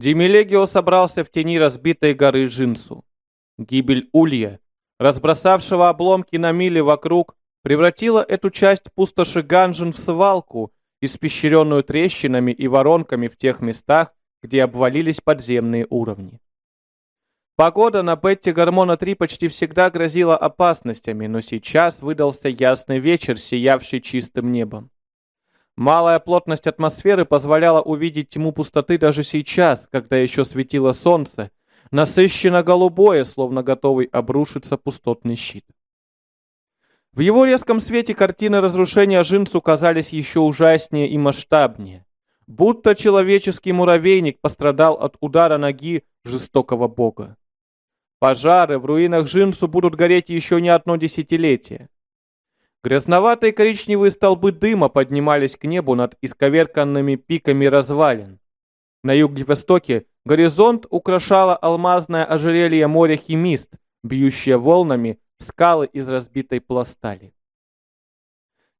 Демилегио собрался в тени разбитой горы Джинсу. Гибель Улья, разбросавшего обломки на мили вокруг, превратила эту часть пустоши Ганжин в свалку, испещренную трещинами и воронками в тех местах, где обвалились подземные уровни. Погода на Бетте Гормона-3 почти всегда грозила опасностями, но сейчас выдался ясный вечер, сиявший чистым небом. Малая плотность атмосферы позволяла увидеть тьму пустоты даже сейчас, когда еще светило солнце, насыщенно голубое, словно готовый обрушиться пустотный щит. В его резком свете картины разрушения Жинцу казались еще ужаснее и масштабнее, будто человеческий муравейник пострадал от удара ноги жестокого бога. Пожары в руинах Жинсу будут гореть еще не одно десятилетие. Грязноватые коричневые столбы дыма поднимались к небу над исковерканными пиками развалин. На юге-востоке горизонт украшало алмазное ожерелье моря Химист, бьющее волнами в скалы из разбитой пластали.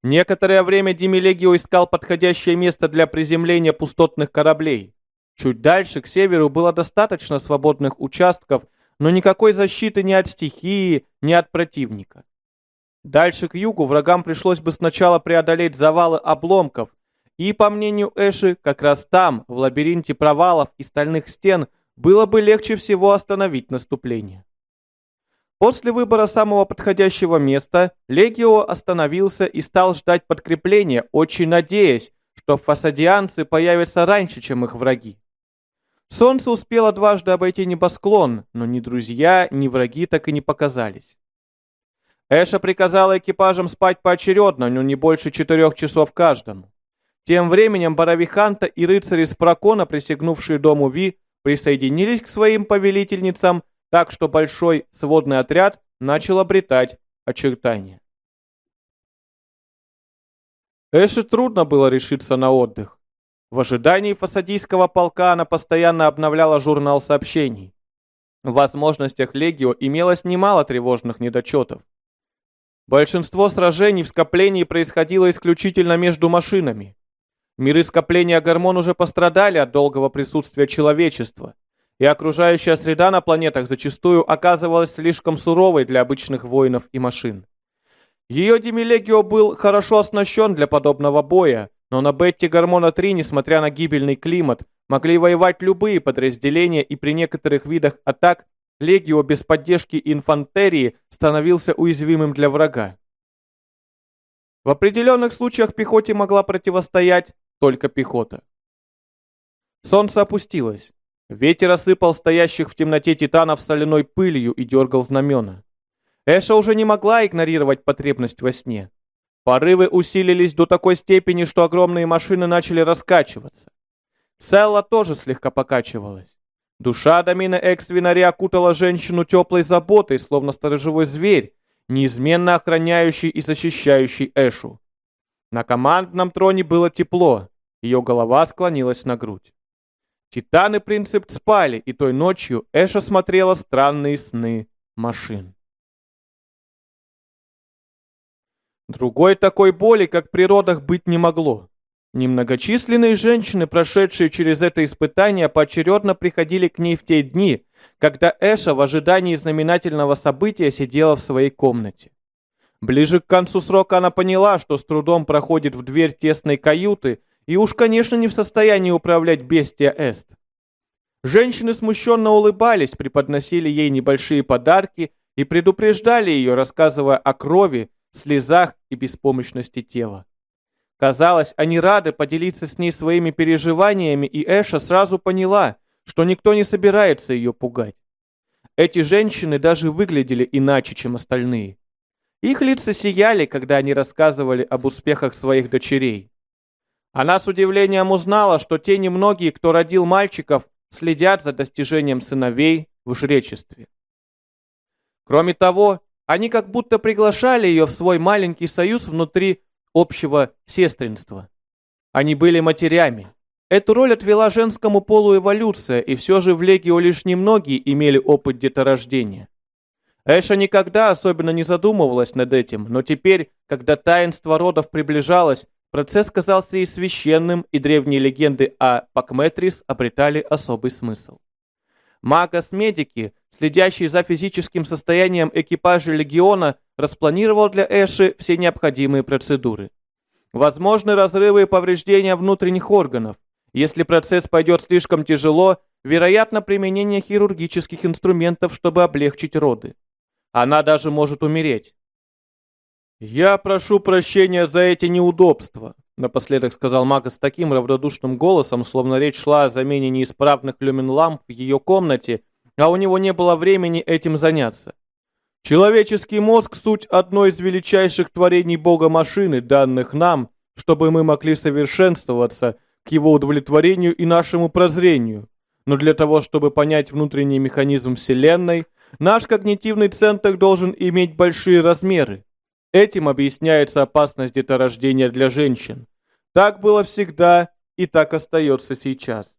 Некоторое время Демилегио искал подходящее место для приземления пустотных кораблей. Чуть дальше, к северу, было достаточно свободных участков, но никакой защиты ни от стихии, ни от противника. Дальше к югу врагам пришлось бы сначала преодолеть завалы обломков, и, по мнению Эши, как раз там, в лабиринте провалов и стальных стен, было бы легче всего остановить наступление. После выбора самого подходящего места, Легио остановился и стал ждать подкрепления, очень надеясь, что фасадианцы появятся раньше, чем их враги. Солнце успело дважды обойти небосклон, но ни друзья, ни враги так и не показались. Эша приказала экипажам спать поочередно, но не больше четырех часов каждому. Тем временем Боровиханта и рыцари с Прокона, присягнувшие дому Ви, присоединились к своим повелительницам, так что большой сводный отряд начал обретать очертания. Эше трудно было решиться на отдых. В ожидании фасадийского полка она постоянно обновляла журнал сообщений. В возможностях Легио имелось немало тревожных недочетов. Большинство сражений в скоплении происходило исключительно между машинами. Миры скопления гормон уже пострадали от долгого присутствия человечества, и окружающая среда на планетах зачастую оказывалась слишком суровой для обычных воинов и машин. Ее Демилегио был хорошо оснащен для подобного боя, но на Бетте Гормона-3, несмотря на гибельный климат, могли воевать любые подразделения и при некоторых видах атак Легио без поддержки инфантерии становился уязвимым для врага. В определенных случаях пехоте могла противостоять только пехота. Солнце опустилось. Ветер осыпал стоящих в темноте титанов соляной пылью и дергал знамена. Эша уже не могла игнорировать потребность во сне. Порывы усилились до такой степени, что огромные машины начали раскачиваться. Селла тоже слегка покачивалась. Душа Дамина Экствинари окутала женщину теплой заботой, словно сторожевой зверь, неизменно охраняющий и защищающий Эшу. На командном троне было тепло, ее голова склонилась на грудь. Титаны принцип спали, и той ночью Эша смотрела странные сны машин. Другой такой боли, как при родах, быть не могло. Немногочисленные женщины, прошедшие через это испытание, поочередно приходили к ней в те дни, когда Эша в ожидании знаменательного события сидела в своей комнате. Ближе к концу срока она поняла, что с трудом проходит в дверь тесной каюты и уж, конечно, не в состоянии управлять бестия Эст. Женщины смущенно улыбались, преподносили ей небольшие подарки и предупреждали ее, рассказывая о крови, слезах и беспомощности тела. Казалось, они рады поделиться с ней своими переживаниями, и Эша сразу поняла, что никто не собирается ее пугать. Эти женщины даже выглядели иначе, чем остальные. Их лица сияли, когда они рассказывали об успехах своих дочерей. Она с удивлением узнала, что те немногие, кто родил мальчиков, следят за достижением сыновей в жречестве. Кроме того, они как будто приглашали ее в свой маленький союз внутри общего сестринства. Они были матерями. Эту роль отвела женскому полу эволюция, и все же в Легио лишь немногие имели опыт деторождения. Эша никогда особенно не задумывалась над этим, но теперь, когда таинство родов приближалось, Процесс казался ей священным, и древние легенды о Пакметрис обретали особый смысл. Магас-медики, следящий за физическим состоянием экипажа легиона, распланировал для Эши все необходимые процедуры. Возможны разрывы и повреждения внутренних органов. Если процесс пойдет слишком тяжело, вероятно применение хирургических инструментов, чтобы облегчить роды. Она даже может умереть. «Я прошу прощения за эти неудобства», — напоследок сказал Мага с таким равнодушным голосом, словно речь шла о замене неисправных люмен-ламп в ее комнате, а у него не было времени этим заняться. Человеческий мозг — суть одной из величайших творений Бога машины, данных нам, чтобы мы могли совершенствоваться к его удовлетворению и нашему прозрению. Но для того, чтобы понять внутренний механизм Вселенной, наш когнитивный центр должен иметь большие размеры. Этим объясняется опасность деторождения для женщин. Так было всегда и так остается сейчас.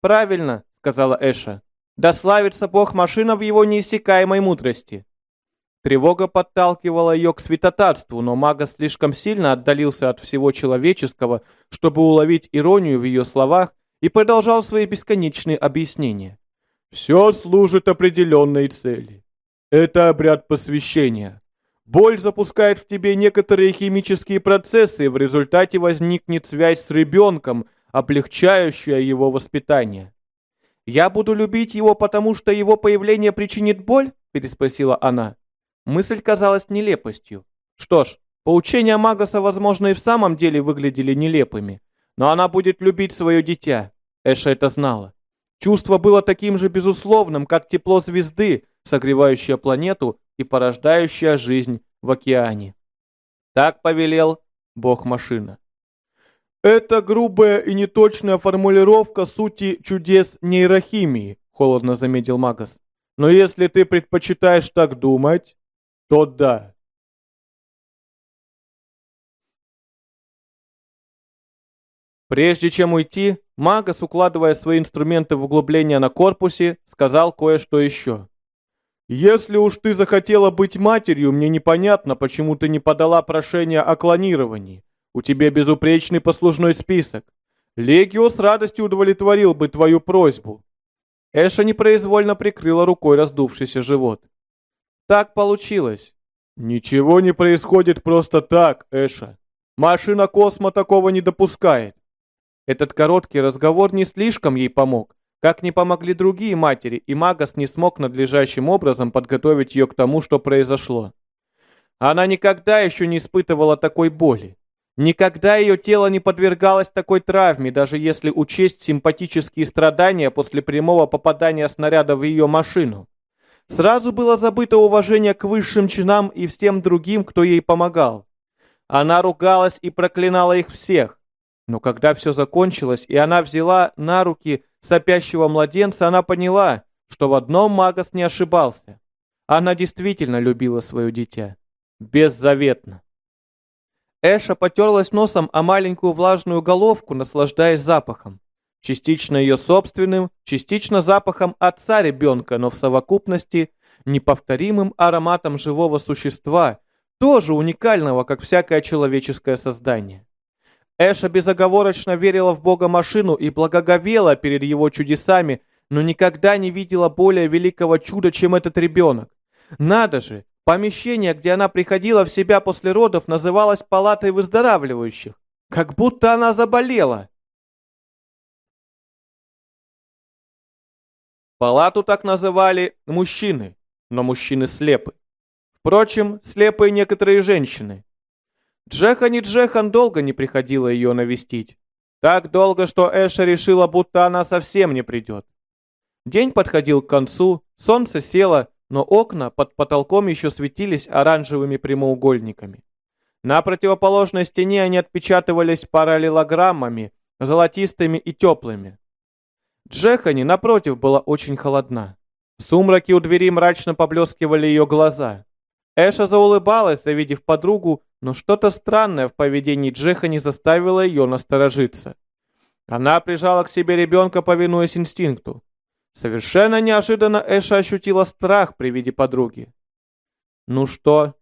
«Правильно», — сказала Эша. «Да славится Бог машина в его неиссякаемой мудрости». Тревога подталкивала ее к святотатству, но мага слишком сильно отдалился от всего человеческого, чтобы уловить иронию в ее словах, и продолжал свои бесконечные объяснения. «Все служит определенной цели. Это обряд посвящения. Боль запускает в тебе некоторые химические процессы, и в результате возникнет связь с ребенком, облегчающая его воспитание. «Я буду любить его, потому что его появление причинит боль?» – переспросила она. Мысль казалась нелепостью. Что ж, поучения Магаса, возможно, и в самом деле выглядели нелепыми. Но она будет любить свое дитя. Эша это знала. Чувство было таким же безусловным, как тепло звезды, согревающее планету и порождающее жизнь в океане. Так повелел бог-машина. «Это грубая и неточная формулировка сути чудес нейрохимии», холодно заметил Магас. «Но если ты предпочитаешь так думать, то да. Прежде чем уйти, Магас, укладывая свои инструменты в углубление на корпусе, сказал кое-что еще. «Если уж ты захотела быть матерью, мне непонятно, почему ты не подала прошение о клонировании. У тебя безупречный послужной список. Легио с радостью удовлетворил бы твою просьбу». Эша непроизвольно прикрыла рукой раздувшийся живот. Так получилось. Ничего не происходит просто так, Эша. Машина Космо такого не допускает. Этот короткий разговор не слишком ей помог, как не помогли другие матери, и Магас не смог надлежащим образом подготовить ее к тому, что произошло. Она никогда еще не испытывала такой боли. Никогда ее тело не подвергалось такой травме, даже если учесть симпатические страдания после прямого попадания снаряда в ее машину. Сразу было забыто уважение к высшим чинам и всем другим, кто ей помогал. Она ругалась и проклинала их всех. Но когда все закончилось, и она взяла на руки сопящего младенца, она поняла, что в одном Магас не ошибался. Она действительно любила свое дитя. Беззаветно. Эша потерлась носом о маленькую влажную головку, наслаждаясь запахом. Частично ее собственным, частично запахом отца ребенка, но в совокупности неповторимым ароматом живого существа, тоже уникального, как всякое человеческое создание. Эша безоговорочно верила в Бога-машину и благоговела перед его чудесами, но никогда не видела более великого чуда, чем этот ребенок. Надо же, помещение, где она приходила в себя после родов, называлось палатой выздоравливающих. Как будто она заболела. Палату так называли мужчины, но мужчины слепы. Впрочем, слепые некоторые женщины. Джехан и Джехан долго не приходила ее навестить. Так долго, что Эша решила, будто она совсем не придет. День подходил к концу, солнце село, но окна под потолком еще светились оранжевыми прямоугольниками. На противоположной стене они отпечатывались параллелограммами, золотистыми и теплыми. Джехани, напротив, была очень холодна. В сумраке у двери мрачно поблескивали ее глаза. Эша заулыбалась, завидев подругу, но что-то странное в поведении Джехани заставило ее насторожиться. Она прижала к себе ребенка, повинуясь инстинкту. Совершенно неожиданно Эша ощутила страх при виде подруги. «Ну что,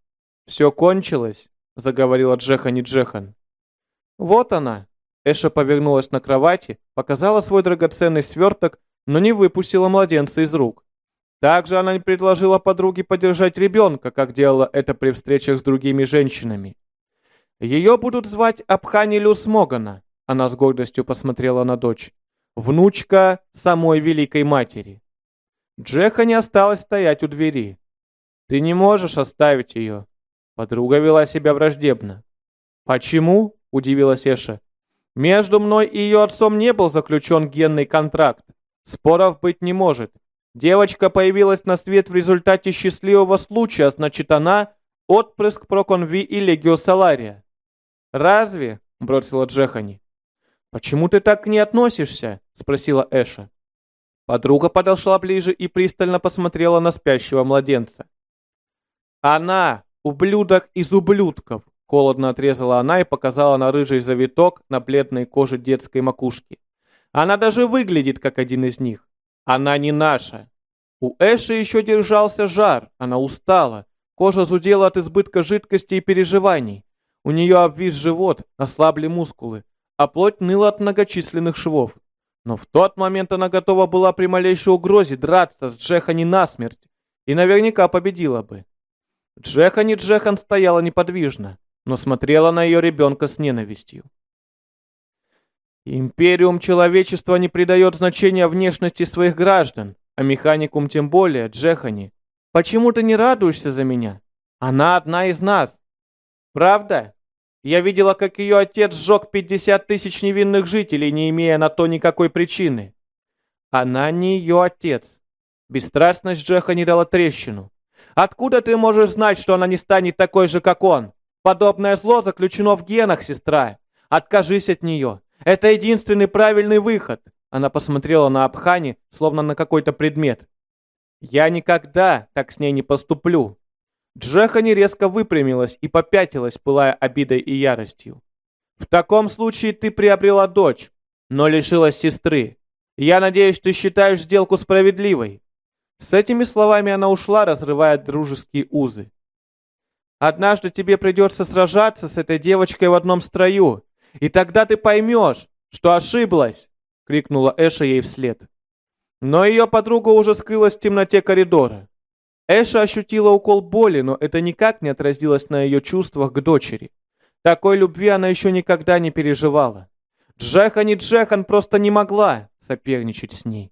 все кончилось?» — заговорила Джехани Джехан. Вот она. Эша повернулась на кровати, показала свой драгоценный сверток, но не выпустила младенца из рук. Также она не предложила подруге подержать ребенка, как делала это при встречах с другими женщинами. Ее будут звать Абхани Люсмогана. Она с гордостью посмотрела на дочь. Внучка самой Великой Матери. Джеха не осталась стоять у двери. «Ты не можешь оставить ее». Подруга вела себя враждебно. «Почему?» – удивилась Эша. «Между мной и ее отцом не был заключен генный контракт. Споров быть не может. Девочка появилась на свет в результате счастливого случая, значит она – отпрыск Проконви и Легио Салария». «Разве?» – бросила Джехани. «Почему ты так к ней относишься?» – спросила Эша. Подруга подошла ближе и пристально посмотрела на спящего младенца. «Она – ублюдок из ублюдков!» – холодно отрезала она и показала на рыжий завиток на бледной коже детской макушки. «Она даже выглядит, как один из них. Она не наша!» У Эши еще держался жар, она устала. Кожа зудела от избытка жидкости и переживаний. У нее обвис живот, ослабли мускулы, а плоть ныла от многочисленных швов. Но в тот момент она готова была при малейшей угрозе драться с Джехани насмерть и наверняка победила бы. Джехани Джехан стояла неподвижно, но смотрела на ее ребенка с ненавистью. Империум человечества не придает значения внешности своих граждан, а механикум тем более, Джехани. Почему ты не радуешься за меня? Она одна из нас. Правда? Я видела, как ее отец сжег 50 тысяч невинных жителей, не имея на то никакой причины. Она не ее отец. Бесстрастность Джеха не дала трещину. Откуда ты можешь знать, что она не станет такой же, как он? Подобное зло заключено в генах, сестра. Откажись от нее. Это единственный правильный выход. Она посмотрела на Абхани, словно на какой-то предмет. Я никогда так с ней не поступлю. Джехани резко выпрямилась и попятилась, пылая обидой и яростью. «В таком случае ты приобрела дочь, но лишилась сестры. Я надеюсь, ты считаешь сделку справедливой». С этими словами она ушла, разрывая дружеские узы. «Однажды тебе придется сражаться с этой девочкой в одном строю, и тогда ты поймешь, что ошиблась!» — крикнула Эша ей вслед. Но ее подруга уже скрылась в темноте коридора. Эша ощутила укол боли, но это никак не отразилось на ее чувствах к дочери. Такой любви она еще никогда не переживала. Джехан и Джехан просто не могла соперничать с ней.